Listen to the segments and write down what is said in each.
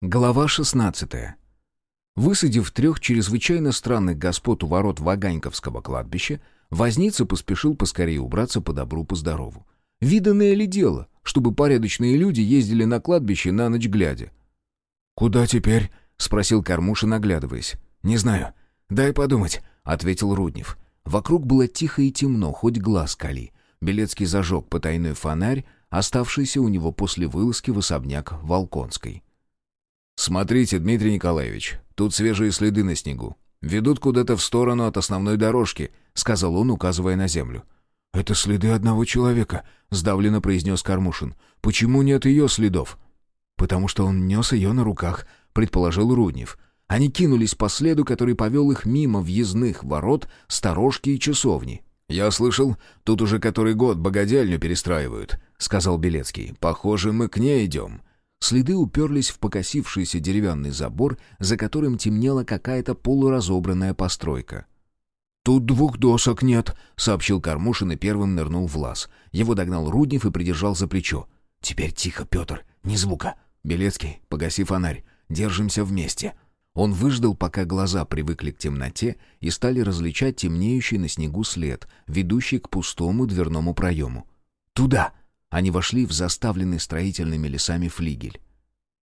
Глава 16. Высадив трех чрезвычайно странных господ у ворот Ваганьковского кладбища, Возница поспешил поскорее убраться по добру, по здорову. Виданное ли дело, чтобы порядочные люди ездили на кладбище на ночь глядя? «Куда теперь?» — спросил Кормушин, оглядываясь. «Не знаю. Дай подумать», — ответил Руднев. Вокруг было тихо и темно, хоть глаз кали. Белецкий зажег потайной фонарь, оставшийся у него после вылазки в особняк Волконской. «Смотрите, Дмитрий Николаевич, тут свежие следы на снегу. Ведут куда-то в сторону от основной дорожки», — сказал он, указывая на землю. «Это следы одного человека», — сдавленно произнес Кармушин. «Почему нет ее следов?» «Потому что он нес ее на руках», — предположил Руднев. Они кинулись по следу, который повел их мимо въездных ворот, сторожки и часовни. «Я слышал, тут уже который год богадельню перестраивают», — сказал Белецкий. «Похоже, мы к ней идем. Следы уперлись в покосившийся деревянный забор, за которым темнела какая-то полуразобранная постройка. «Тут двух досок нет», — сообщил Кормушин и первым нырнул в лаз. Его догнал Руднев и придержал за плечо. «Теперь тихо, Петр, ни звука». «Белецкий, погаси фонарь. Держимся вместе». Он выждал, пока глаза привыкли к темноте и стали различать темнеющий на снегу след, ведущий к пустому дверному проему. «Туда!» Они вошли в заставленный строительными лесами флигель.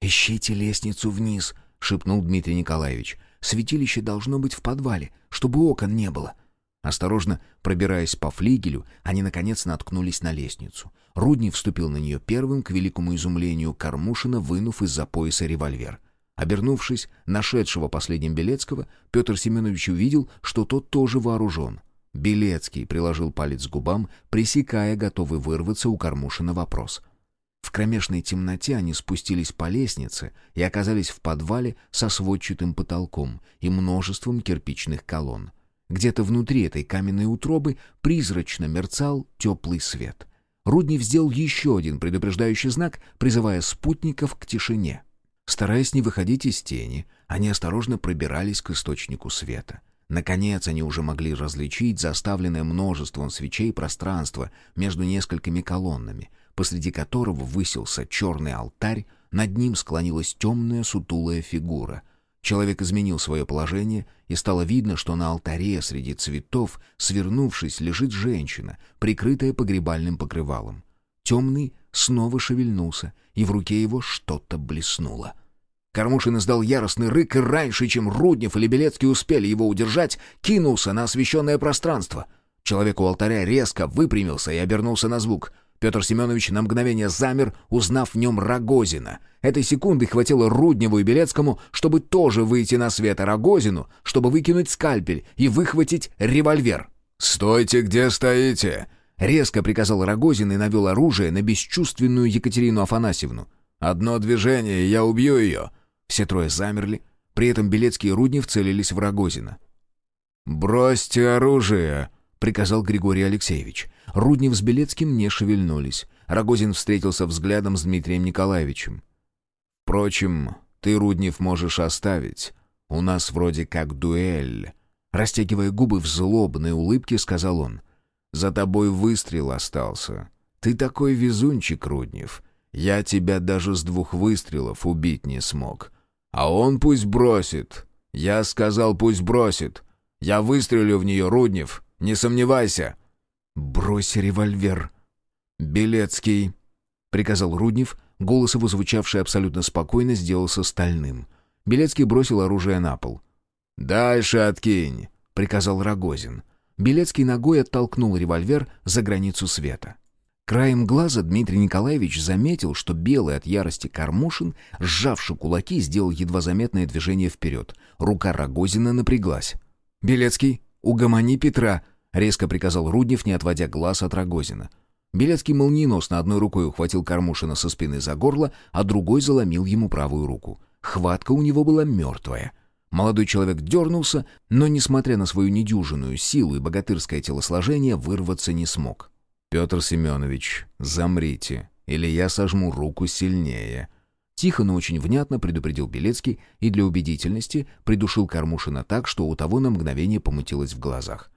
«Ищите лестницу вниз», — шепнул Дмитрий Николаевич. «Святилище должно быть в подвале, чтобы окон не было». Осторожно пробираясь по флигелю, они, наконец, наткнулись на лестницу. Рудни вступил на нее первым, к великому изумлению Кормушина, вынув из-за пояса револьвер. Обернувшись, нашедшего последним Белецкого, Петр Семенович увидел, что тот тоже вооружен — Белецкий приложил палец к губам, пресекая готовый вырваться у Кормушина вопрос. В кромешной темноте они спустились по лестнице и оказались в подвале со сводчатым потолком и множеством кирпичных колонн. Где-то внутри этой каменной утробы призрачно мерцал теплый свет. Руднев сделал еще один предупреждающий знак, призывая спутников к тишине. Стараясь не выходить из тени, они осторожно пробирались к источнику света — Наконец они уже могли различить заставленное множеством свечей пространство между несколькими колоннами, посреди которого высился черный алтарь, над ним склонилась темная сутулая фигура. Человек изменил свое положение, и стало видно, что на алтаре среди цветов, свернувшись, лежит женщина, прикрытая погребальным покрывалом. Темный снова шевельнулся, и в руке его что-то блеснуло — Кормушин издал яростный рык, и раньше, чем Руднев или Белецкий успели его удержать, кинулся на освещенное пространство. Человек у алтаря резко выпрямился и обернулся на звук. Петр Семенович на мгновение замер, узнав в нем Рогозина. Этой секунды хватило Рудневу и Белецкому, чтобы тоже выйти на свет, а Рогозину, чтобы выкинуть скальпель и выхватить револьвер. «Стойте, где стоите!» Резко приказал Рогозин и навел оружие на бесчувственную Екатерину Афанасьевну. «Одно движение, и я убью ее!» Все трое замерли, при этом Белецкий и Руднев целились в Рогозина. «Бросьте оружие!» — приказал Григорий Алексеевич. Руднев с Белецким не шевельнулись. Рогозин встретился взглядом с Дмитрием Николаевичем. «Впрочем, ты, Руднев, можешь оставить. У нас вроде как дуэль». Растягивая губы в злобной улыбке, сказал он. «За тобой выстрел остался. Ты такой везунчик, Руднев. Я тебя даже с двух выстрелов убить не смог. А он пусть бросит. Я сказал, пусть бросит. Я выстрелю в нее, Руднев, не сомневайся. Брось револьвер. Белецкий, приказал Руднев, голос его, звучавший абсолютно спокойно, сделался стальным. Белецкий бросил оружие на пол. «Дальше откинь», — приказал Рогозин. Белецкий ногой оттолкнул револьвер за границу света. Краем глаза Дмитрий Николаевич заметил, что белый от ярости Кармушин, сжавший кулаки, сделал едва заметное движение вперед. Рука Рогозина напряглась. «Белецкий, угомони Петра!» — резко приказал Руднев, не отводя глаз от Рогозина. Белецкий молниеносно одной рукой ухватил Кармушина со спины за горло, а другой заломил ему правую руку. Хватка у него была мертвая. Молодой человек дернулся, но, несмотря на свою недюжинную силу и богатырское телосложение, вырваться не смог. «Петр Семенович, замрите, или я сожму руку сильнее». Тихо, но очень внятно предупредил Белецкий и для убедительности придушил Кармушина так, что у того на мгновение помутилось в глазах.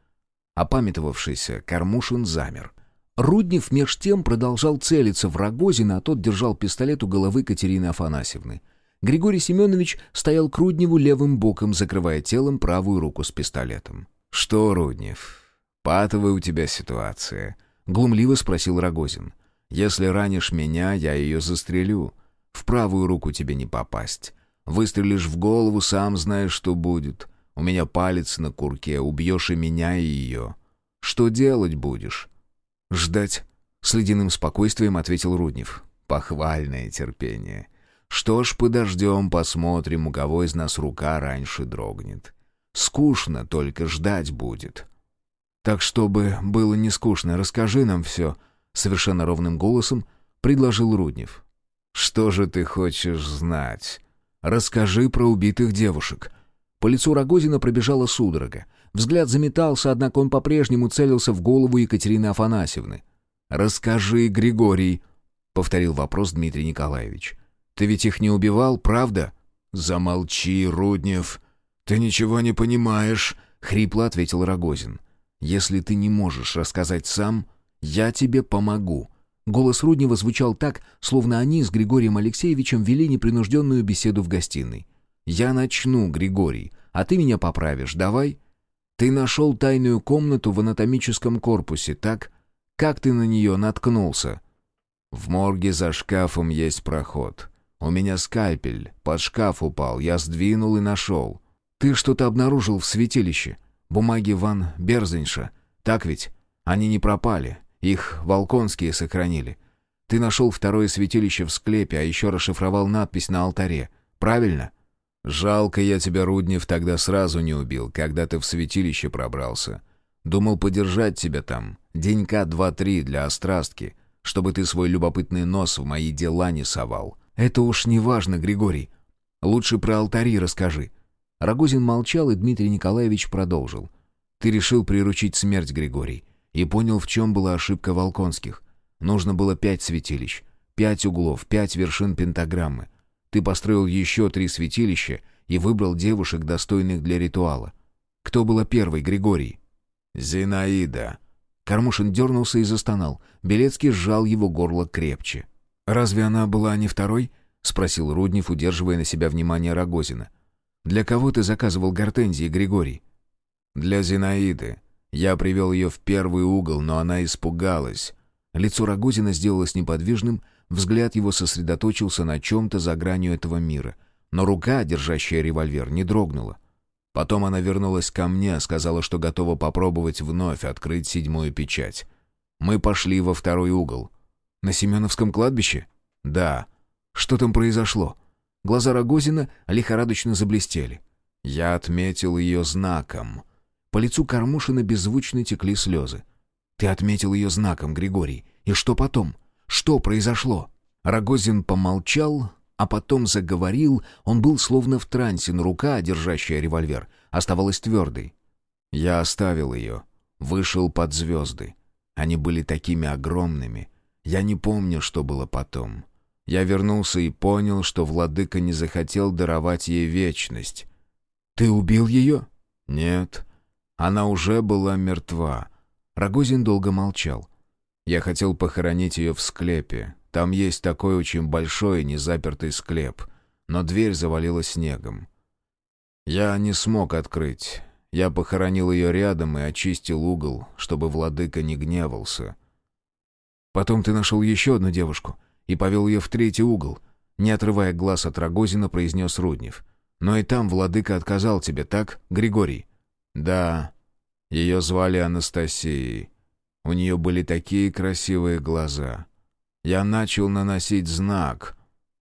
Опамятовавшийся Кармушин замер. Руднев меж тем продолжал целиться в Рогозина, а тот держал пистолет у головы Катерины Афанасьевны. Григорий Семенович стоял к Рудневу левым боком, закрывая телом правую руку с пистолетом. «Что, Руднев, патовая у тебя ситуация?» — глумливо спросил Рогозин. «Если ранишь меня, я ее застрелю. В правую руку тебе не попасть. Выстрелишь в голову, сам знаешь, что будет. У меня палец на курке, убьешь и меня, и ее. Что делать будешь?» «Ждать», — с ледяным спокойствием ответил Руднев. «Похвальное терпение. Что ж, подождем, посмотрим, у кого из нас рука раньше дрогнет. Скучно только ждать будет». «Так чтобы было не скучно, расскажи нам все», — совершенно ровным голосом предложил Руднев. «Что же ты хочешь знать?» «Расскажи про убитых девушек». По лицу Рогозина пробежала судорога. Взгляд заметался, однако он по-прежнему целился в голову Екатерины Афанасьевны. «Расскажи, Григорий», — повторил вопрос Дмитрий Николаевич. «Ты ведь их не убивал, правда?» «Замолчи, Руднев. Ты ничего не понимаешь», — хрипло ответил Рогозин. «Если ты не можешь рассказать сам, я тебе помогу». Голос Руднева звучал так, словно они с Григорием Алексеевичем вели непринужденную беседу в гостиной. «Я начну, Григорий, а ты меня поправишь, давай?» «Ты нашел тайную комнату в анатомическом корпусе, так? Как ты на нее наткнулся?» «В морге за шкафом есть проход. У меня скальпель, под шкаф упал, я сдвинул и нашел». «Ты что-то обнаружил в святилище? Бумаги Ван Берзенша, так ведь? Они не пропали, их Волконские сохранили. Ты нашел второе святилище в склепе, а еще расшифровал надпись на алтаре, правильно?» Жалко я тебя, Руднев, тогда сразу не убил, когда ты в святилище пробрался. Думал подержать тебя там, денька два-три для острастки, чтобы ты свой любопытный нос в мои дела не совал. Это уж не важно, Григорий. Лучше про алтари расскажи. Рогозин молчал, и Дмитрий Николаевич продолжил. Ты решил приручить смерть, Григорий, и понял, в чем была ошибка Волконских. Нужно было пять святилищ, пять углов, пять вершин пентаграммы. Ты построил еще три святилища и выбрал девушек, достойных для ритуала. Кто была первой, Григорий?» «Зинаида». Кармушин дернулся и застонал. Белецкий сжал его горло крепче. «Разве она была не второй?» — спросил Руднев, удерживая на себя внимание Рогозина. «Для кого ты заказывал гортензии, Григорий?» «Для Зинаиды. Я привел ее в первый угол, но она испугалась». Лицо Рогозина сделалось неподвижным, Взгляд его сосредоточился на чем-то за гранью этого мира. Но рука, держащая револьвер, не дрогнула. Потом она вернулась ко мне, сказала, что готова попробовать вновь открыть седьмую печать. Мы пошли во второй угол. На Семеновском кладбище? Да. Что там произошло? Глаза Рогозина лихорадочно заблестели. Я отметил ее знаком. По лицу Кормушина беззвучно текли слезы. Ты отметил ее знаком, Григорий. И что потом? Что произошло?» Рогозин помолчал, а потом заговорил. Он был словно в трансе, но рука, держащая револьвер, оставалась твердой. «Я оставил ее. Вышел под звезды. Они были такими огромными. Я не помню, что было потом. Я вернулся и понял, что владыка не захотел даровать ей вечность. «Ты убил ее?» «Нет. Она уже была мертва». Рогозин долго молчал. Я хотел похоронить ее в склепе. Там есть такой очень большой незапертый склеп, но дверь завалила снегом. Я не смог открыть. Я похоронил ее рядом и очистил угол, чтобы владыка не гневался. Потом ты нашел еще одну девушку и повел ее в третий угол, не отрывая глаз от Рогозина, произнес Руднев. Но и там владыка отказал тебе, так, Григорий? Да. Ее звали Анастасией. У нее были такие красивые глаза. Я начал наносить знак.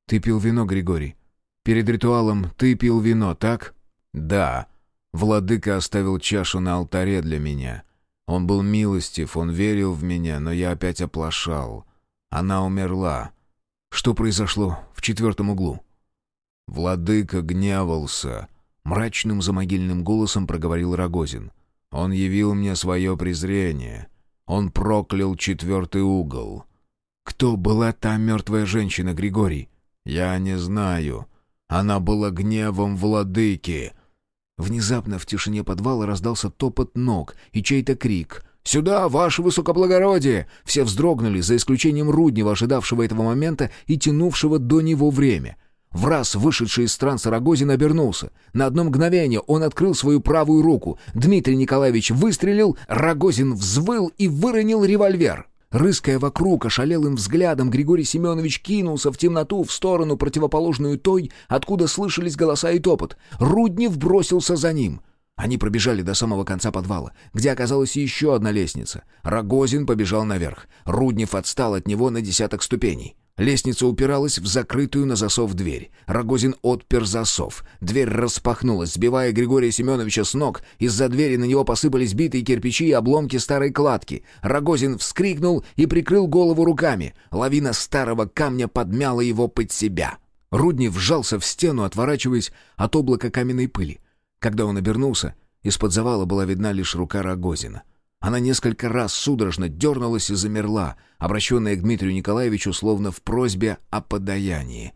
Ты пил вино, Григорий? Перед ритуалом ты пил вино, так? Да. Владыка оставил чашу на алтаре для меня. Он был милостив, он верил в меня, но я опять оплошал. Она умерла. Что произошло в четвертом углу? Владыка гневался. Мрачным замогильным голосом проговорил Рогозин. Он явил мне свое презрение. Он проклял четвертый угол. Кто была та мертвая женщина, Григорий? Я не знаю. Она была гневом владыки. Внезапно в тишине подвала раздался топот ног и чей-то крик. «Сюда, ваше высокоблагородие!» Все вздрогнули, за исключением Руднева, ожидавшего этого момента и тянувшего до него время. В раз вышедший из транса Рогозин обернулся. На одно мгновение он открыл свою правую руку. Дмитрий Николаевич выстрелил, Рогозин взвыл и выронил револьвер. Рыская вокруг ошалелым взглядом, Григорий Семенович кинулся в темноту в сторону, противоположную той, откуда слышались голоса и топот. Руднев бросился за ним. Они пробежали до самого конца подвала, где оказалась еще одна лестница. Рогозин побежал наверх. Руднев отстал от него на десяток ступеней. Лестница упиралась в закрытую на засов дверь. Рогозин отпер засов. Дверь распахнулась, сбивая Григория Семеновича с ног. Из-за двери на него посыпались битые кирпичи и обломки старой кладки. Рогозин вскрикнул и прикрыл голову руками. Лавина старого камня подмяла его под себя. Рудни вжался в стену, отворачиваясь от облака каменной пыли. Когда он обернулся, из-под завала была видна лишь рука Рогозина — она несколько раз судорожно дернулась и замерла, обращенная к Дмитрию Николаевичу словно в просьбе о подаянии.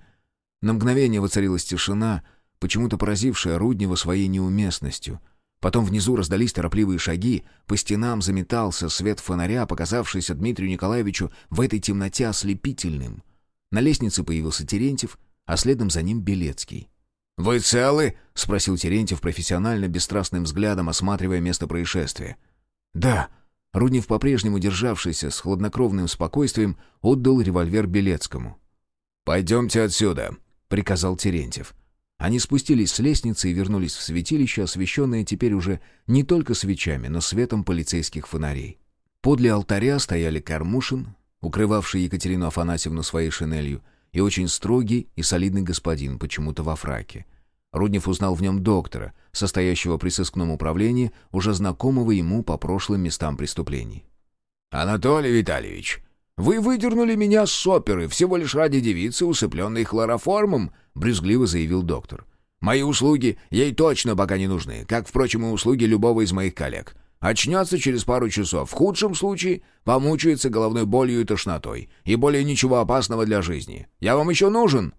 На мгновение воцарилась тишина, почему-то поразившая Руднева своей неуместностью. Потом внизу раздались торопливые шаги, по стенам заметался свет фонаря, показавшийся Дмитрию Николаевичу в этой темноте ослепительным. На лестнице появился Терентьев, а следом за ним Белецкий. «Вы целы?» — спросил Терентьев профессионально, бесстрастным взглядом осматривая место происшествия. «Да». Руднев, по-прежнему державшийся с хладнокровным спокойствием, отдал револьвер Белецкому. «Пойдемте отсюда», — приказал Терентьев. Они спустились с лестницы и вернулись в святилище, освещенное теперь уже не только свечами, но светом полицейских фонарей. Подле алтаря стояли Кармушин, укрывавший Екатерину Афанасьевну своей шинелью, и очень строгий и солидный господин, почему-то во фраке — Руднев узнал в нем доктора, состоящего при сыскном управлении, уже знакомого ему по прошлым местам преступлений. «Анатолий Витальевич, вы выдернули меня с оперы всего лишь ради девицы, усыпленной хлороформом», — брюзгливо заявил доктор. «Мои услуги ей точно пока не нужны, как, впрочем, и услуги любого из моих коллег. Очнется через пару часов. В худшем случае помучается головной болью и тошнотой. И более ничего опасного для жизни. Я вам еще нужен?»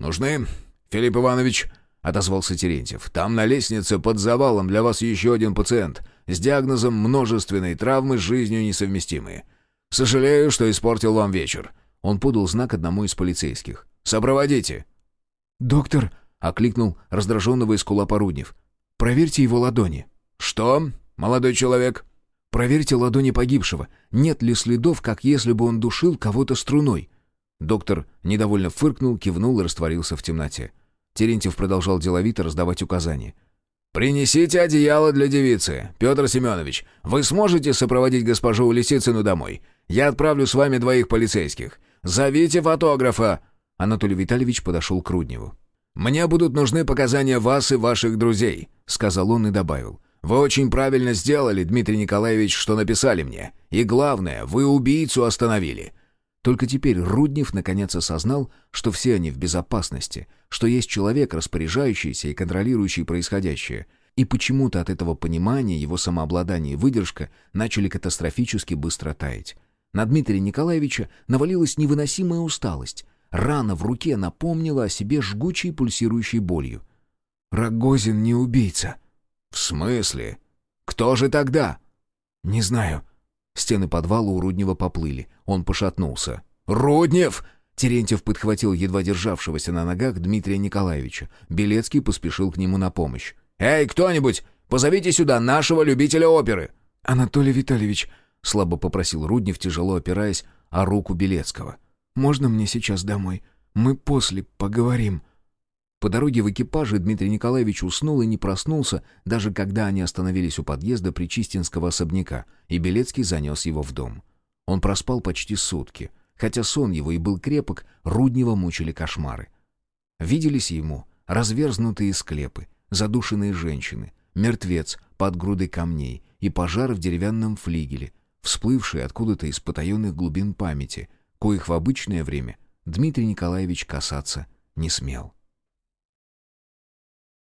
«Нужны, Филипп Иванович», отозвался Терентьев. «Там на лестнице под завалом для вас еще один пациент с диагнозом множественной травмы с жизнью несовместимые. Сожалею, что испортил вам вечер». Он подал знак одному из полицейских. «Сопроводите». «Доктор», — окликнул раздраженного из кулапа Руднев, — «проверьте его ладони». «Что, молодой человек?» «Проверьте ладони погибшего. Нет ли следов, как если бы он душил кого-то струной?» Доктор недовольно фыркнул, кивнул и растворился в темноте. Терентьев продолжал деловито раздавать указания. «Принесите одеяло для девицы. Петр Семенович, вы сможете сопроводить госпожу Лисицыну домой? Я отправлю с вами двоих полицейских. Зовите фотографа!» Анатолий Витальевич подошел к Рудневу. «Мне будут нужны показания вас и ваших друзей», — сказал он и добавил. «Вы очень правильно сделали, Дмитрий Николаевич, что написали мне. И главное, вы убийцу остановили. Только теперь Руднев наконец осознал, что все они в безопасности, что есть человек, распоряжающийся и контролирующий происходящее. И почему-то от этого понимания его самообладание и выдержка начали катастрофически быстро таять. На Дмитрия Николаевича навалилась невыносимая усталость. Рана в руке напомнила о себе жгучей пульсирующей болью. «Рогозин не убийца». «В смысле? Кто же тогда?» «Не знаю». Стены подвала у Руднева поплыли. Он пошатнулся. «Руднев!» Терентьев подхватил едва державшегося на ногах Дмитрия Николаевича. Белецкий поспешил к нему на помощь. «Эй, кто-нибудь! Позовите сюда нашего любителя оперы!» «Анатолий Витальевич!» — слабо попросил Руднев, тяжело опираясь о руку Белецкого. «Можно мне сейчас домой? Мы после поговорим». По дороге в экипаже Дмитрий Николаевич уснул и не проснулся, даже когда они остановились у подъезда Причистинского особняка, и Белецкий занес его в дом. Он проспал почти сутки. Хотя сон его и был крепок, Руднева мучили кошмары. Виделись ему разверзнутые склепы, задушенные женщины, мертвец под грудой камней и пожар в деревянном флигеле, всплывшие откуда-то из потаенных глубин памяти, коих в обычное время Дмитрий Николаевич касаться не смел.